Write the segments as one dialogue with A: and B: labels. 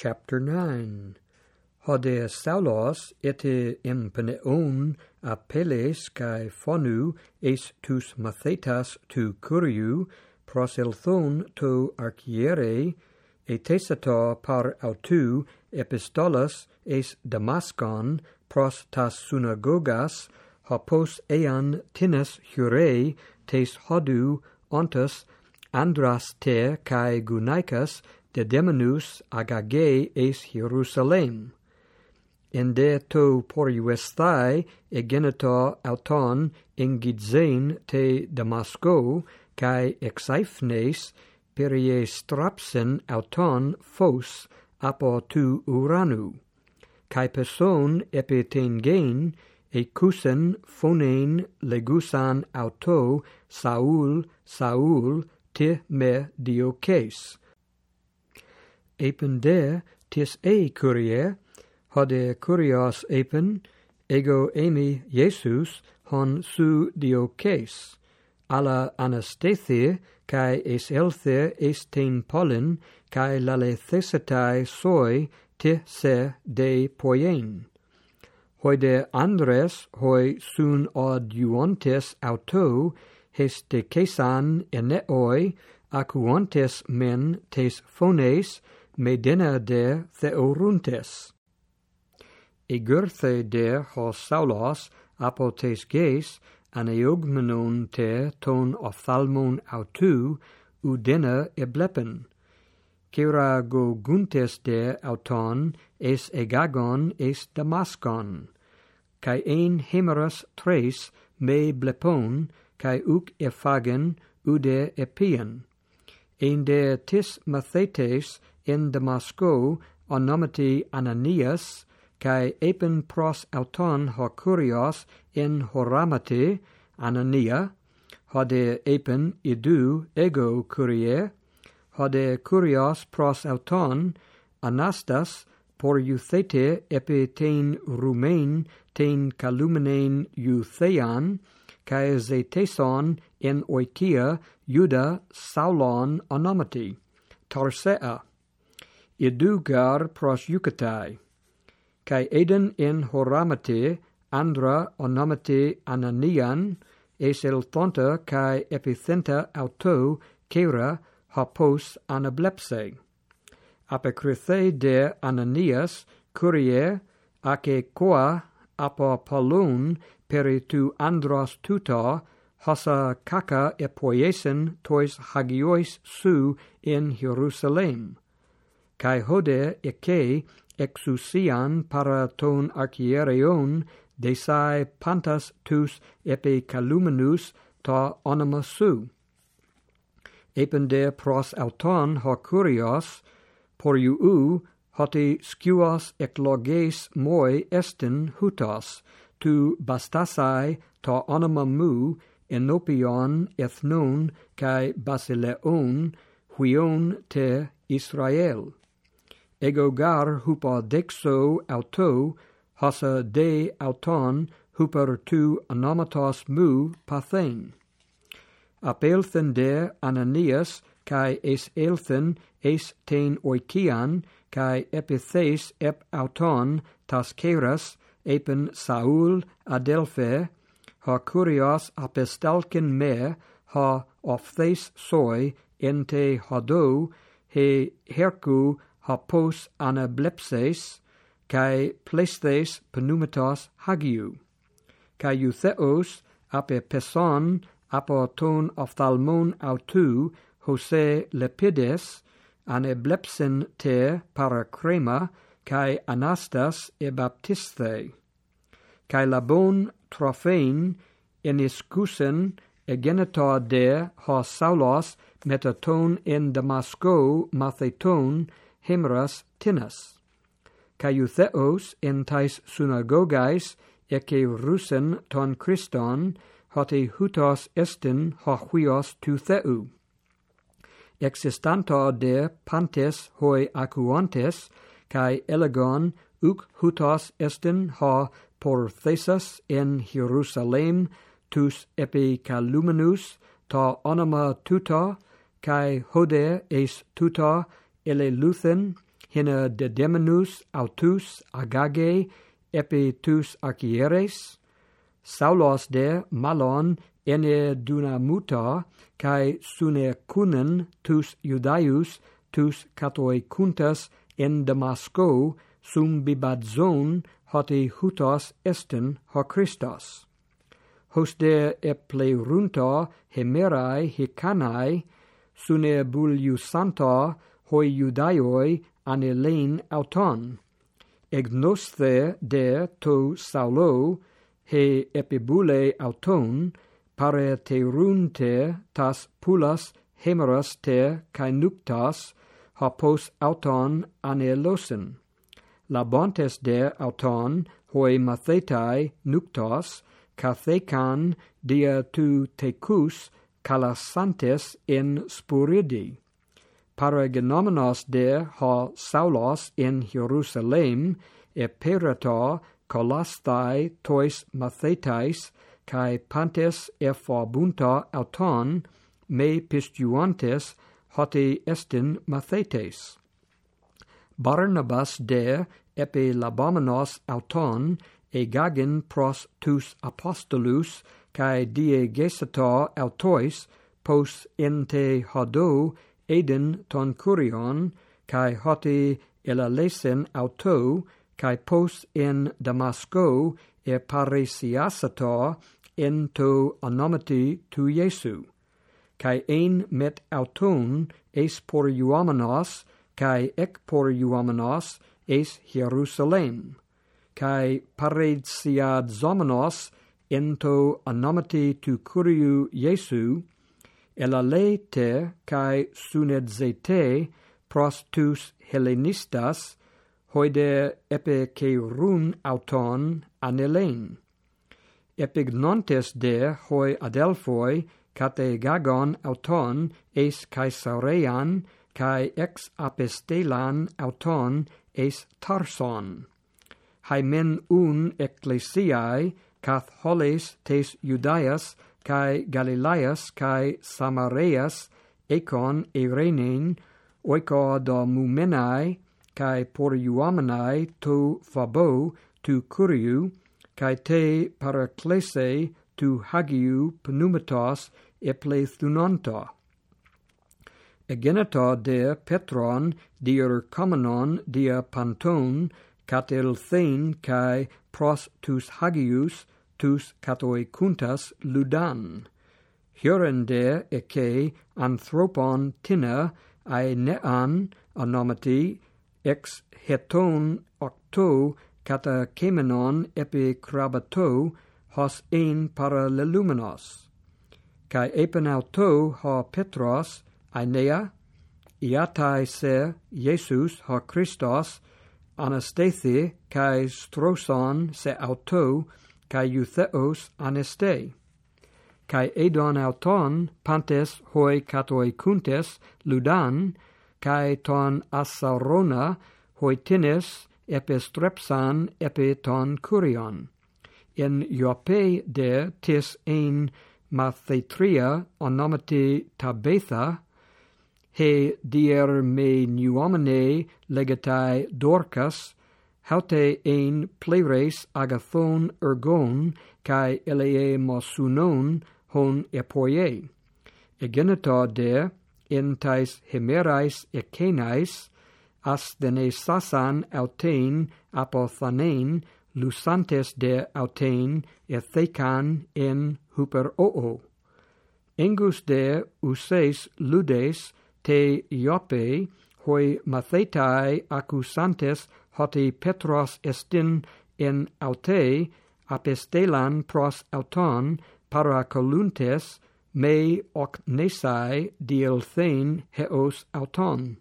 A: chapter 9 Hode Saulos ete impeneon apeles kai phonu es tus mathetas tu curiu proselthon to archiere etesato par autu epistolas es damascon pros tas synagogas hopos ean tinnes hure tes hodu ontas andras te kai gunaikas Dedemanus agage eis Hierusalem, ende to poriuestai egenita auton engidzein te Damasco, cae exaifnes periestrapsen auton fos apo tu uranu, cae person epitengein ecusen phonein legusan auto Saul, Saul, te me dioces, epen de tis e curie, hode curios epen, ego emi Jesus hon su dio case ala anasthesie kai es elthe es ten pollen, cae lalethesetae soi te se de poien. Hoide Andres hoi sun auduontes auto, hes de kesan eneoi, acuontes men tes phones, medena de theoruntes. Egurthe de hos Saulos apotes geis an eugmenon te ton ophthalmon autu udena eblepen. Kera go guntes de auton es egagon es damascon. Kai ein hemeras tres me blepon kai uk efagen ude epien. Ein de tis mathetes in Damasco onomati Ananias, cae epin pros auton ho curios in horamati Anania, hode epin idu ego curie, hode curios pros auton anastas por euthete epi ten rumen ten calumenein euthean, cae zeteson in oikia juda Saulon onomati, Tarsea, Idugar pros Yucatai, Kai eden in Horamate, Andra onomate Ananian, es el tonta kai epithenta auto Kera, hopos anablepse. Apocrythe de Ananias, curie, ace coa apopolun peri tu andros tuta, hosa caca epoiesen tois hagiois su in Jerusalem kai hode ecei exousian paraton de sai pantas tus epi caluminus ta onoma su. Epende pros auton ho curios, por iu hoti skuos ecloges moi estin hutas, tu bastasai ta onoma mu enopion ethnon kai basileon huion te Israel ego gar hupa dexo auto, hasa de auton, huper tu anomatos mu pathen. Apelthen de Ananias, kai es elthen es ten oikian, kai epithes ep auton tas keras, epen Saul adelphe, ha curios apestalken me, ha ofthes soi, ente hodo, he hercu hapos anablepses, kai plestes pneumatos hagiu, kai eutheos ape peson apoton ophthalmon autou Jose lepides aneblepsin te paracrema kai anastas ebaptisthae, kai labon trophein eniscusen egenitor de hos saulos metaton in damasco matheton hemras tinas. Caiutheos in tais synagogais ece rusen ton Christon hote hutos estin hohuios tu theu. Existanta de pantes hoi acuantes, cae elegon uc hutos estin ha porthesas en Hierusalem tus epicaluminus ta onoma tuta, cae hode es tuta Eleluthen, hina de demonus autus agage epitus acieres, saulos de malon ene dunamuta, kai sune kunen tus judaius, tus catoicuntas en Damasco, sum bibadzon hoti hutos esten ho Christos. Hoste epleurunta hemerai hicanae, sune buliusanta hoi Judaioi anelein auton. Egnosthe de to saulo he epibule auton pare te runte tas pulas hemeras te kai nuptas hapos auton anelosen. Labontes de auton hoi mathetai nuptos kathekan dia tu tecus calasantes in spuridi paragenomenos de ha saulos in Jerusalem eperata colastai tois mathetais cae pantes eforbunta auton me pistuantes hoti estin mathetes. Barnabas de epi labomenos auton egagin pros tus apostolus cae die gesata autois pos ente hodo Eden ton Curion, cae hoti elalesen auto, cae pos en Damasco e paresiasator en to anomati tu Iesu. Cae ein met auton es por iuamenos, cae ec por iuamenos es Jerusalem. kai paresiad zomenos ento anomati tu curiu Iesu, elaleite kai sunedzete prostus hellenistas hoide epiceirun auton anelein. Epignontes de hoi adelphoi categagon auton eis caesarean kai ex apestelan auton eis tarson. Hymen un ecclesiae catholes tes judaias kai Galileas kai Samareas econ Irenin oiko mumenai kai poriuamenai to phabo to curiu kai te paraklese to hagiu pneumatos eplethunonta Egenata de Petron dir Comenon dia Panton catel thein kai prostus hagius tus kathoicuntas ludan. Hiorende eke anthropon tina ai nean anomati ex heton octo kata kemenon epi crabato hos ein paraleluminos kai epenauto ha petros ainea iatai se jesus ha christos anastethi kai stroson se auto kai eutheos anestei kai edon auton pantes hoi katoi kuntes ludan kai ton asarona hoi tines epistrepsan epi ton kurion in iope de tis ein mathetria onomati tabetha he dier me nuomine legatai dorcas haute ein pleires agathon ergon kai elee mosunon hon epoie. Egenita de entais hemerais ekenais asthene sasan autein apothanein lusantes de autein ethekan en huper oo engus de uses ludes te iope hoi mathetai accusantes hoti Petros estin en autei apestelan pros auton para coluntes me oc nesai diel thein heos auton.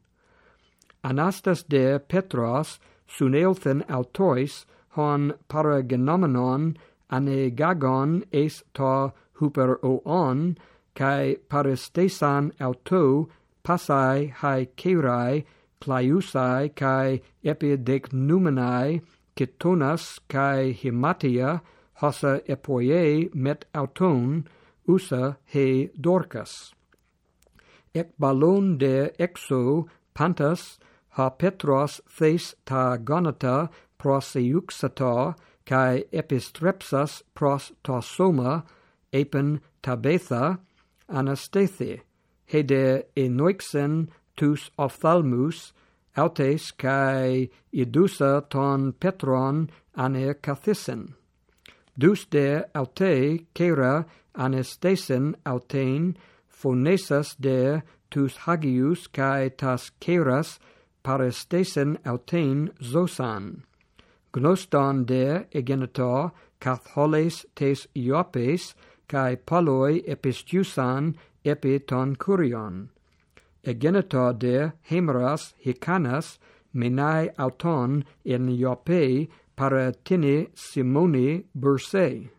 A: Anastas de Petros sunelthen autois hon paragenomenon anegagon es ta huper oon, cae parestesan autou passai hai cerai plaiusai kai epidecnumenae ketonas kai hematia hosa epoiei met auton usa he dorcas. Ec balon de exo pantas ha petros thes ta gonata pros euxata kai epistrepsas pros tosoma epen tabetha anastethe he de enoixen tus ophthalmus, autes cae idusa ton petron ane cathisen. Dus de aute cera anestesen autein phonesas de tus hagius cae tas ceras parestesen autein zosan. Gnoston de egenita catholes tes iopes cae paloi epistiusan epi ton curion a de Hemras Hikanas Menai Auton in Iope Paratini Simoni bursei.